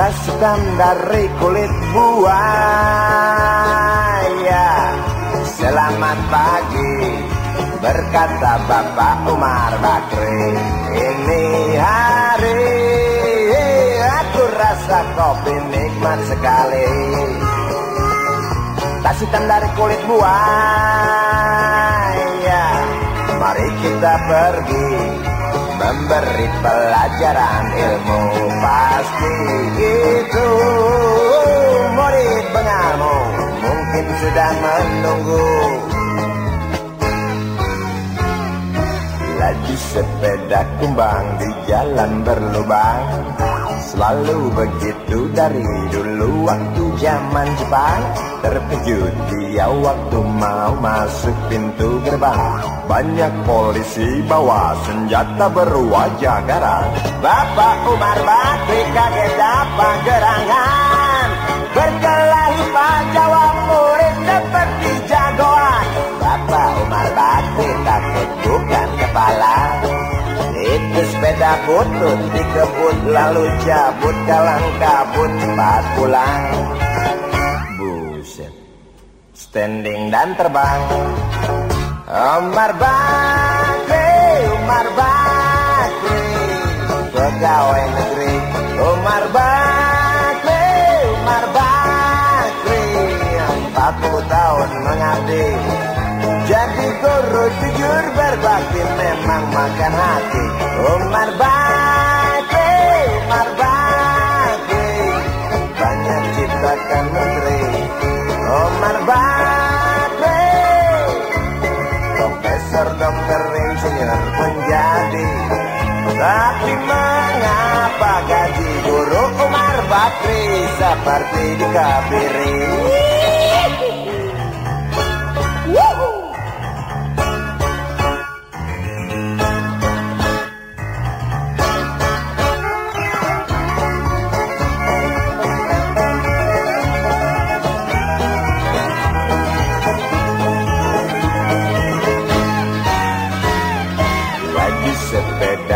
hitam dari kulit buaya. Selamat pagi berkata Bapak Umar Bakri. Ini hari aku rasa kopi nikmat sekali. Tas dari kulit buaya. Mari kita pergi memberi pelajaran ilmu. Pasti itu murid bengamu. Mungkin sudah menunggu. Laju sepeda kumbang di jalan berlubang Selalu begitu dari dulu waktu zaman Jepang. Terkejut dia waktu mau masuk pintu gerbang. Banyak polisi bawa senjata berwajah garang. Bapak Umar Bakri kaget apa gerangan. Berkelahi Pak jawab murid seperti jagoan. Bapak Umar Bakri takut bukan kepala sepeda butut dikebut lalu cabut kalang kabut cepat pulang. Buset. Standing dan terbang. Umar Bakri Umar Bakri Pegawai negeri. Umar Bakri Umar Bakri 40 tahun mengabdi. Jadi guru jujur berbakti memang makan hati Seperti dikabiri Woohoo!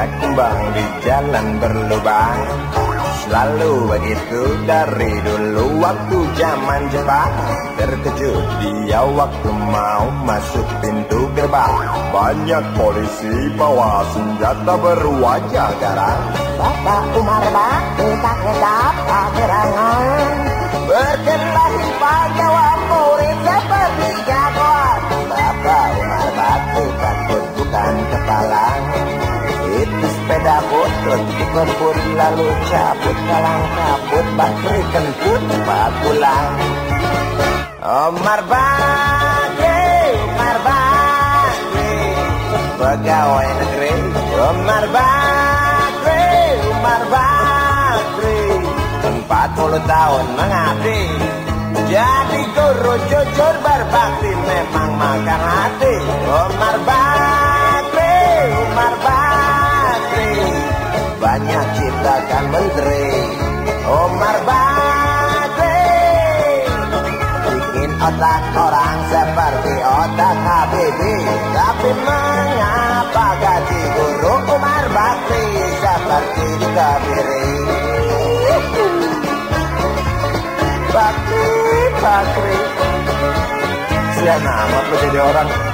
Sepeda kumbang di jalan berlubang. Selalu begitu dari dulu waktu zaman Jepang. Terkejut dia waktu mau masuk pintu gerbang. Banyak polisi bawa senjata berwajah garang. Bapak Umar Bakri pakai apa gerangan butut dikebut lalu cabut kalang kabut Bakri kentut pulang. Omar Bakri, Omar Bakri Pegawai negeri. Omar Bakri, Omar Bakri Empat puluh tahun mengabdi. Jadi guru jujur berbakti Memang makan hati. Omar Bakri, Omar Bakri Banyak ciptakan menteri. Omar Bakri Bikin otak orang seperti otak Habibie. Tapi mengapa gaji guru Umar Bakri Seperti dikabiri Bakri, Bakri. Sian amat lo jadi orang